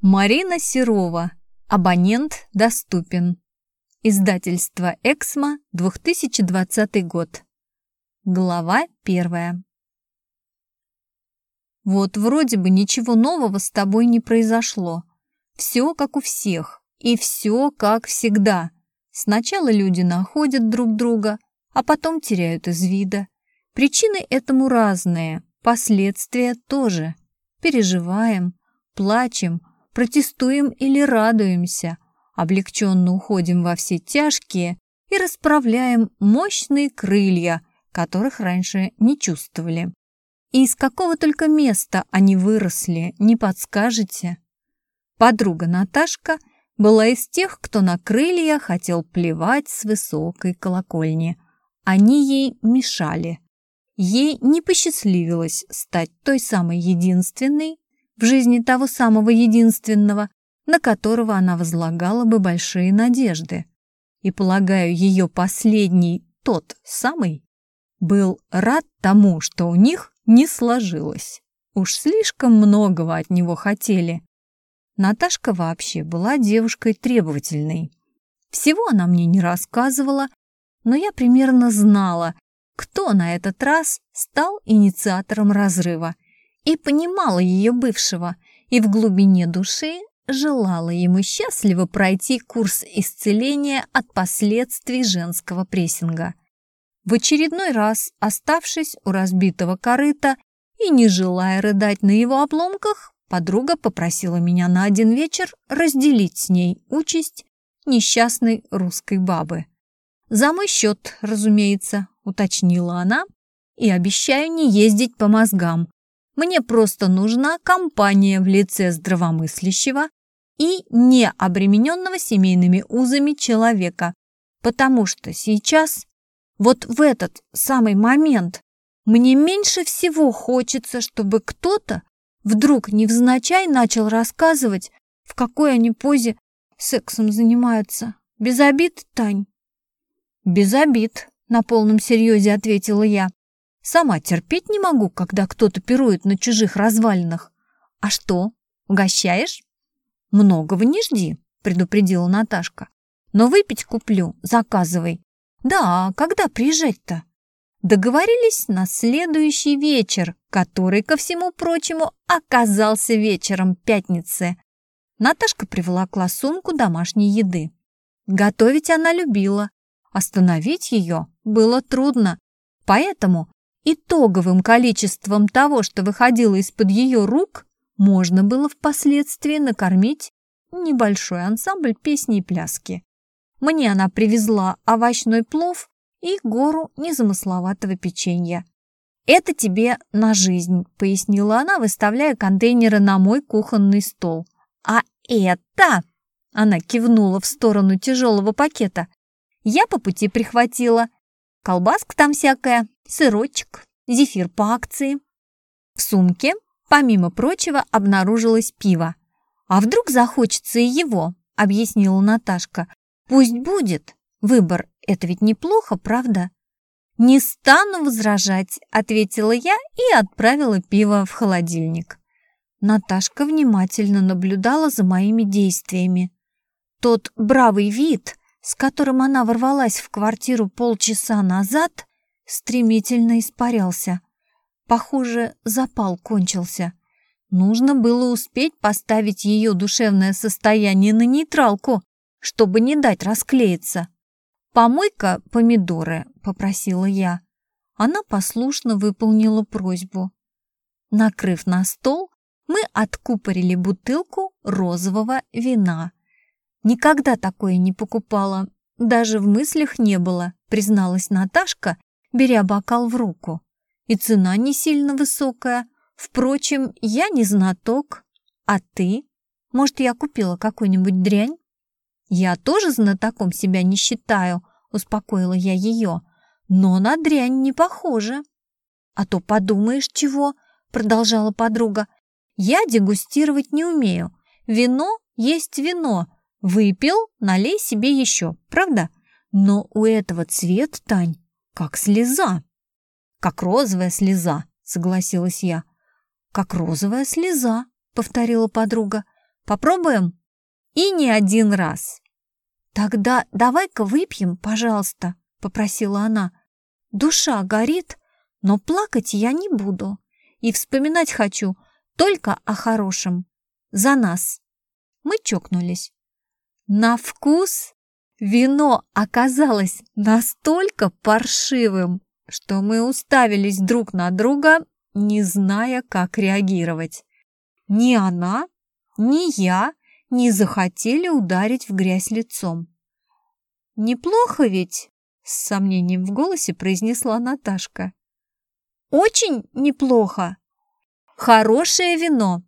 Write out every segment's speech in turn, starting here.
Марина Серова. Абонент доступен. Издательство «Эксмо», 2020 год. Глава первая. Вот вроде бы ничего нового с тобой не произошло. Все как у всех, и все как всегда. Сначала люди находят друг друга, а потом теряют из вида. Причины этому разные, последствия тоже. Переживаем, плачем, протестуем или радуемся, облегченно уходим во все тяжкие и расправляем мощные крылья, которых раньше не чувствовали. И из какого только места они выросли, не подскажете? Подруга Наташка была из тех, кто на крылья хотел плевать с высокой колокольни. Они ей мешали. Ей не посчастливилось стать той самой единственной, в жизни того самого единственного, на которого она возлагала бы большие надежды. И, полагаю, ее последний, тот самый, был рад тому, что у них не сложилось. Уж слишком многого от него хотели. Наташка вообще была девушкой требовательной. Всего она мне не рассказывала, но я примерно знала, кто на этот раз стал инициатором разрыва – и понимала ее бывшего, и в глубине души желала ему счастливо пройти курс исцеления от последствий женского прессинга. В очередной раз, оставшись у разбитого корыта и не желая рыдать на его обломках, подруга попросила меня на один вечер разделить с ней участь несчастной русской бабы. «За мой счет, разумеется», — уточнила она, «и обещаю не ездить по мозгам, мне просто нужна компания в лице здравомыслящего и не обремененного семейными узами человека, потому что сейчас, вот в этот самый момент, мне меньше всего хочется, чтобы кто-то вдруг невзначай начал рассказывать, в какой они позе сексом занимаются. Без обид, Тань? Без обид, на полном серьезе ответила я. Сама терпеть не могу, когда кто-то пирует на чужих развалинах. А что, угощаешь? Многого не жди, предупредила Наташка. Но выпить куплю, заказывай. Да, когда приезжать-то? Договорились на следующий вечер, который, ко всему прочему, оказался вечером пятницы. Наташка приволокла сумку домашней еды. Готовить она любила. Остановить ее было трудно, поэтому Итоговым количеством того, что выходило из-под ее рук, можно было впоследствии накормить небольшой ансамбль песни и пляски. Мне она привезла овощной плов и гору незамысловатого печенья. «Это тебе на жизнь», — пояснила она, выставляя контейнеры на мой кухонный стол. «А это...» — она кивнула в сторону тяжелого пакета. «Я по пути прихватила. Колбаска там всякая, сырочек, зефир по акции. В сумке, помимо прочего, обнаружилось пиво. «А вдруг захочется и его?» – объяснила Наташка. «Пусть будет. Выбор – это ведь неплохо, правда?» «Не стану возражать», – ответила я и отправила пиво в холодильник. Наташка внимательно наблюдала за моими действиями. Тот бравый вид, с которым она ворвалась в квартиру полчаса назад, стремительно испарялся. Похоже, запал кончился. Нужно было успеть поставить ее душевное состояние на нейтралку, чтобы не дать расклеиться. «Помой-ка помидоры», — попросила я. Она послушно выполнила просьбу. Накрыв на стол, мы откупорили бутылку розового вина. Никогда такое не покупала, даже в мыслях не было, призналась Наташка беря бокал в руку. И цена не сильно высокая. Впрочем, я не знаток. А ты? Может, я купила какую-нибудь дрянь? Я тоже знатоком себя не считаю, успокоила я ее. Но на дрянь не похоже. А то подумаешь чего, продолжала подруга. Я дегустировать не умею. Вино есть вино. Выпил, налей себе еще, правда? Но у этого цвет, Тань, как слеза. Как розовая слеза, согласилась я. Как розовая слеза, повторила подруга. Попробуем? И не один раз. Тогда давай-ка выпьем, пожалуйста, попросила она. Душа горит, но плакать я не буду. И вспоминать хочу только о хорошем. За нас. Мы чокнулись. На вкус вино оказалось настолько паршивым, что мы уставились друг на друга, не зная, как реагировать. Ни она, ни я не захотели ударить в грязь лицом. «Неплохо ведь?» — с сомнением в голосе произнесла Наташка. «Очень неплохо. Хорошее вино.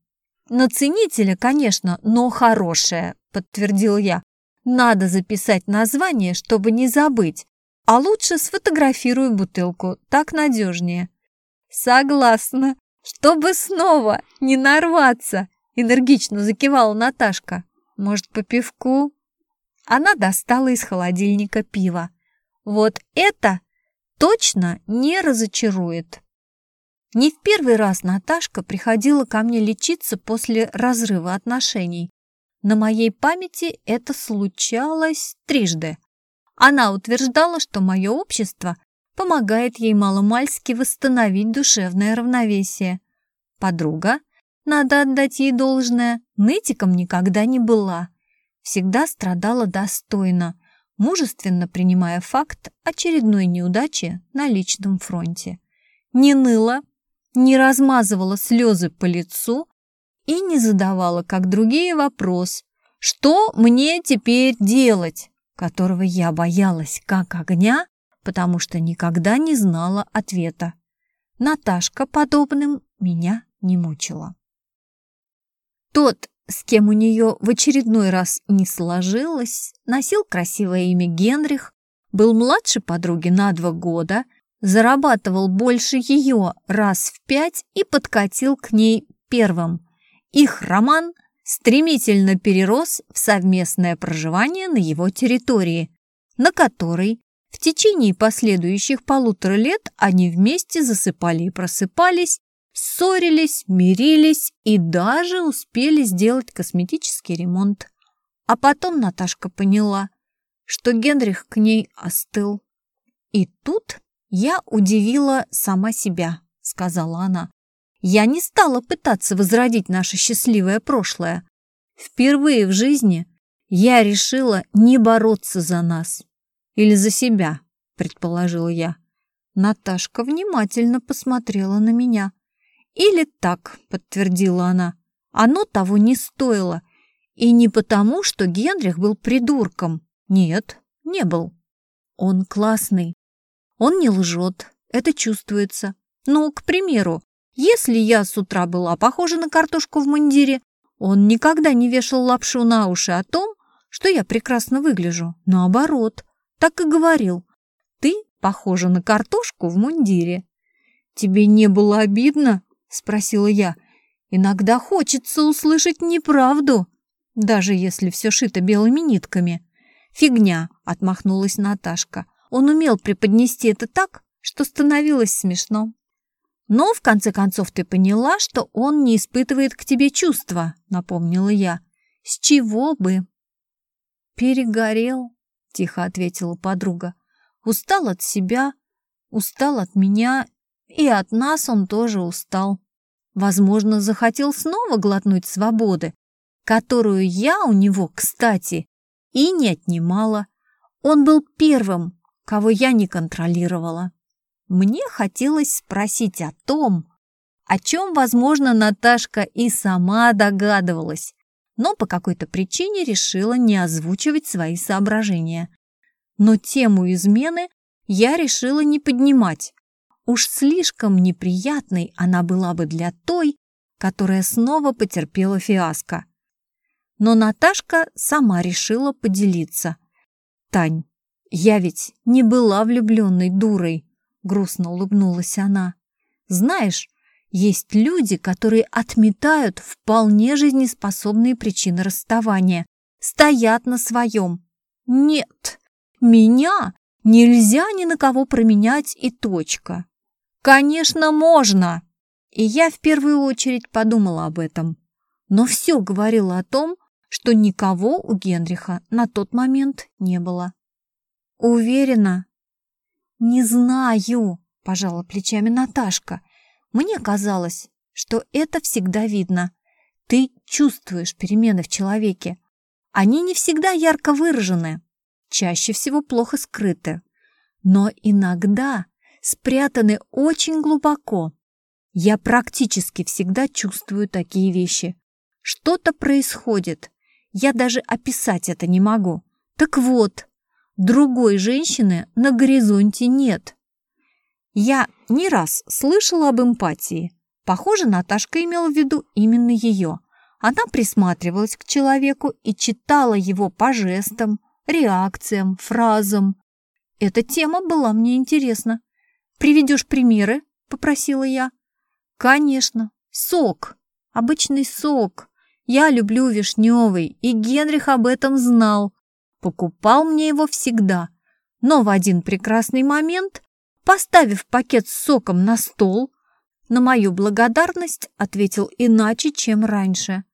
На ценителя, конечно, но хорошее», — подтвердил я. «Надо записать название, чтобы не забыть. А лучше сфотографирую бутылку, так надежнее». «Согласна, чтобы снова не нарваться», — энергично закивала Наташка. «Может, по пивку?» Она достала из холодильника пиво. «Вот это точно не разочарует». Не в первый раз Наташка приходила ко мне лечиться после разрыва отношений. На моей памяти это случалось трижды. Она утверждала, что мое общество помогает ей маломальски восстановить душевное равновесие. Подруга, надо отдать ей должное, нытиком никогда не была. Всегда страдала достойно, мужественно принимая факт очередной неудачи на личном фронте. Не ныла, не размазывала слезы по лицу и не задавала, как другие, вопрос «Что мне теперь делать?», которого я боялась как огня, потому что никогда не знала ответа. Наташка подобным меня не мучила. Тот, с кем у нее в очередной раз не сложилось, носил красивое имя Генрих, был младше подруги на два года – зарабатывал больше ее раз в пять и подкатил к ней первым. Их роман стремительно перерос в совместное проживание на его территории, на которой в течение последующих полутора лет они вместе засыпали и просыпались, ссорились, мирились и даже успели сделать косметический ремонт. А потом Наташка поняла, что Генрих к ней остыл. И тут «Я удивила сама себя», — сказала она. «Я не стала пытаться возродить наше счастливое прошлое. Впервые в жизни я решила не бороться за нас. Или за себя», — предположила я. Наташка внимательно посмотрела на меня. «Или так», — подтвердила она. «Оно того не стоило. И не потому, что Генрих был придурком. Нет, не был. Он классный, он не лжет, это чувствуется. Ну, к примеру, если я с утра была похожа на картошку в мундире, он никогда не вешал лапшу на уши о том, что я прекрасно выгляжу. Наоборот, так и говорил. Ты похожа на картошку в мундире. Тебе не было обидно? Спросила я. Иногда хочется услышать неправду, даже если все шито белыми нитками. Фигня, отмахнулась Наташка. Он умел преподнести это так, что становилось смешно. Но, в конце концов, ты поняла, что он не испытывает к тебе чувства, напомнила я. С чего бы? Перегорел, тихо ответила подруга. Устал от себя, устал от меня, и от нас он тоже устал. Возможно, захотел снова глотнуть свободы, которую я у него, кстати, и не отнимала. Он был первым, кого я не контролировала. Мне хотелось спросить о том, о чем, возможно, Наташка и сама догадывалась, но по какой-то причине решила не озвучивать свои соображения. Но тему измены я решила не поднимать. Уж слишком неприятной она была бы для той, которая снова потерпела фиаско. Но Наташка сама решила поделиться. «Тань, «Я ведь не была влюбленной дурой», — грустно улыбнулась она. «Знаешь, есть люди, которые отметают вполне жизнеспособные причины расставания, стоят на своем. Нет, меня нельзя ни на кого променять и точка. Конечно, можно. И я в первую очередь подумала об этом. Но все говорило о том, что никого у Генриха на тот момент не было. «Уверена?» «Не знаю», – пожала плечами Наташка. «Мне казалось, что это всегда видно. Ты чувствуешь перемены в человеке. Они не всегда ярко выражены, чаще всего плохо скрыты, но иногда спрятаны очень глубоко. Я практически всегда чувствую такие вещи. Что-то происходит. Я даже описать это не могу. Так вот, другой женщины на горизонте нет. Я не раз слышала об эмпатии. Похоже, Наташка имела в виду именно ее. Она присматривалась к человеку и читала его по жестам, реакциям, фразам. Эта тема была мне интересна. «Приведешь примеры?» – попросила я. «Конечно. Сок. Обычный сок. Я люблю вишневый, и Генрих об этом знал. Покупал мне его всегда. Но в один прекрасный момент, поставив пакет с соком на стол, на мою благодарность ответил иначе, чем раньше.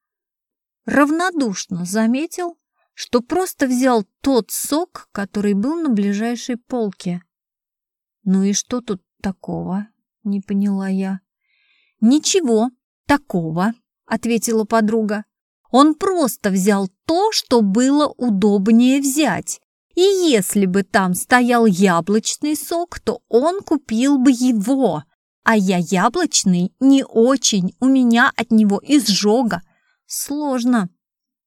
Равнодушно заметил, что просто взял тот сок, который был на ближайшей полке. «Ну и что тут такого?» — не поняла я. «Ничего такого», — ответила подруга. «Он просто взял то, что было удобнее взять. И если бы там стоял яблочный сок, то он купил бы его. А я яблочный не очень, у меня от него изжога. Сложно».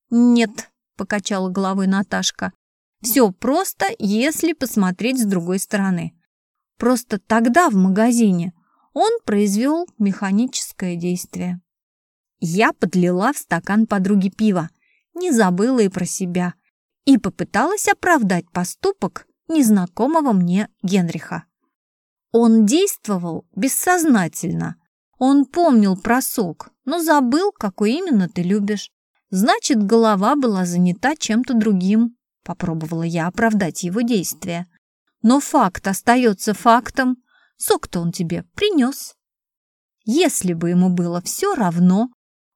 «Нет», — покачала головой Наташка. «Все просто, если посмотреть с другой стороны. Просто тогда в магазине он произвел механическое действие. Я подлила в стакан подруги пива, не забыла и про себя, и попыталась оправдать поступок незнакомого мне Генриха. Он действовал бессознательно. Он помнил про сок, но забыл, какой именно ты любишь. Значит, голова была занята чем-то другим. Попробовала я оправдать его действия. Но факт остается фактом. Сок-то он тебе принес. Если бы ему было все равно,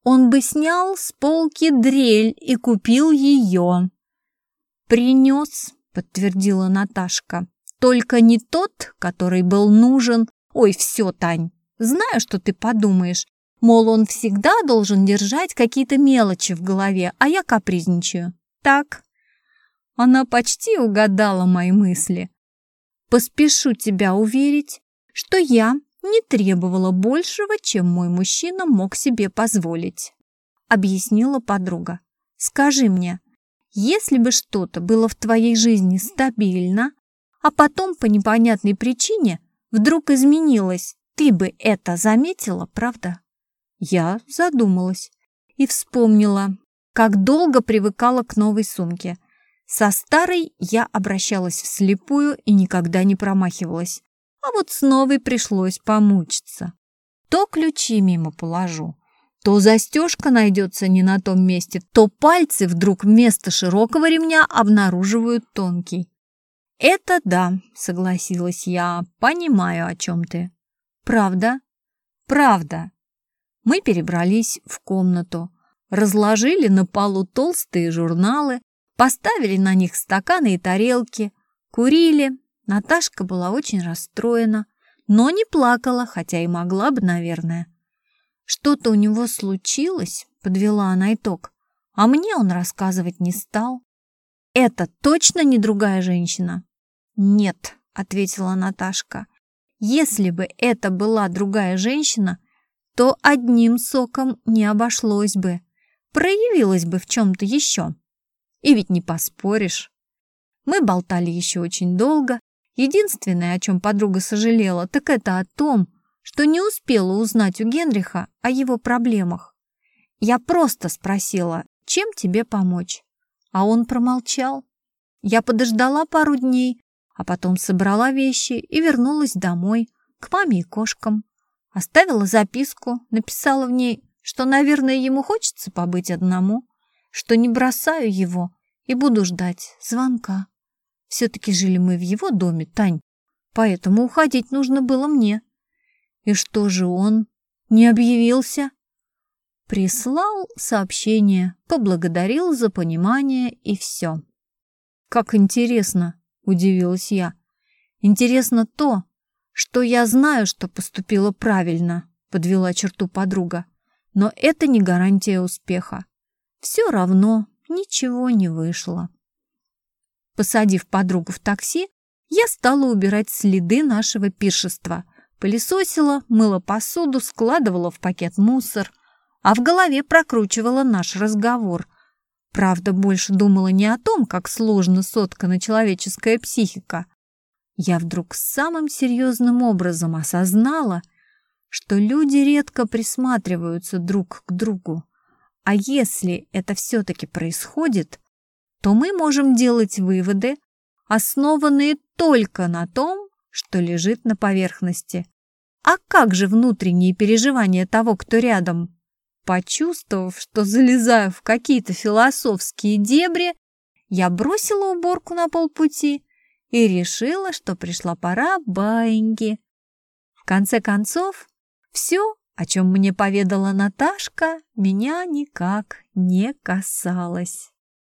он бы снял с полки дрель и купил ее. «Принес», — подтвердила Наташка, «только не тот, который был нужен. Ой, все, Тань, знаю, что ты подумаешь. Мол, он всегда должен держать какие-то мелочи в голове, а я капризничаю. Так?» Она почти угадала мои мысли. «Поспешу тебя уверить, что я не требовала большего, чем мой мужчина мог себе позволить», — объяснила подруга. «Скажи мне, если бы что-то было в твоей жизни стабильно, а потом по непонятной причине вдруг изменилось, ты бы это заметила, правда?» Я задумалась и вспомнила, как долго привыкала к новой сумке. Со старой я обращалась вслепую и никогда не промахивалась. А вот с новой пришлось помучиться. То ключи мимо положу, то застежка найдется не на том месте, то пальцы вдруг вместо широкого ремня обнаруживают тонкий. «Это да», — согласилась я, — «понимаю, о чем ты». «Правда?» «Правда». Мы перебрались в комнату, разложили на полу толстые журналы, поставили на них стаканы и тарелки, курили, Наташка была очень расстроена, но не плакала, хотя и могла бы, наверное. Что-то у него случилось, подвела она итог, а мне он рассказывать не стал. Это точно не другая женщина? Нет, ответила Наташка. Если бы это была другая женщина, то одним соком не обошлось бы, проявилась бы в чем-то еще. И ведь не поспоришь. Мы болтали еще очень долго, Единственное, о чем подруга сожалела, так это о том, что не успела узнать у Генриха о его проблемах. Я просто спросила, чем тебе помочь? А он промолчал. Я подождала пару дней, а потом собрала вещи и вернулась домой, к маме и кошкам. Оставила записку, написала в ней, что, наверное, ему хочется побыть одному, что не бросаю его и буду ждать звонка. Все-таки жили мы в его доме, Тань, поэтому уходить нужно было мне. И что же он не объявился? Прислал сообщение, поблагодарил за понимание и все. «Как интересно!» – удивилась я. «Интересно то, что я знаю, что поступила правильно», – подвела черту подруга. «Но это не гарантия успеха. Все равно ничего не вышло». Посадив подругу в такси, я стала убирать следы нашего пиршества. Пылесосила, мыла посуду, складывала в пакет мусор, а в голове прокручивала наш разговор. Правда, больше думала не о том, как сложно соткана человеческая психика. Я вдруг самым серьезным образом осознала, что люди редко присматриваются друг к другу. А если это все-таки происходит, то мы можем делать выводы, основанные только на том, что лежит на поверхности. А как же внутренние переживания того, кто рядом? Почувствовав, что залезаю в какие-то философские дебри, я бросила уборку на полпути и решила, что пришла пора баиньки. В конце концов, все, о чем мне поведала Наташка, меня никак не касалось.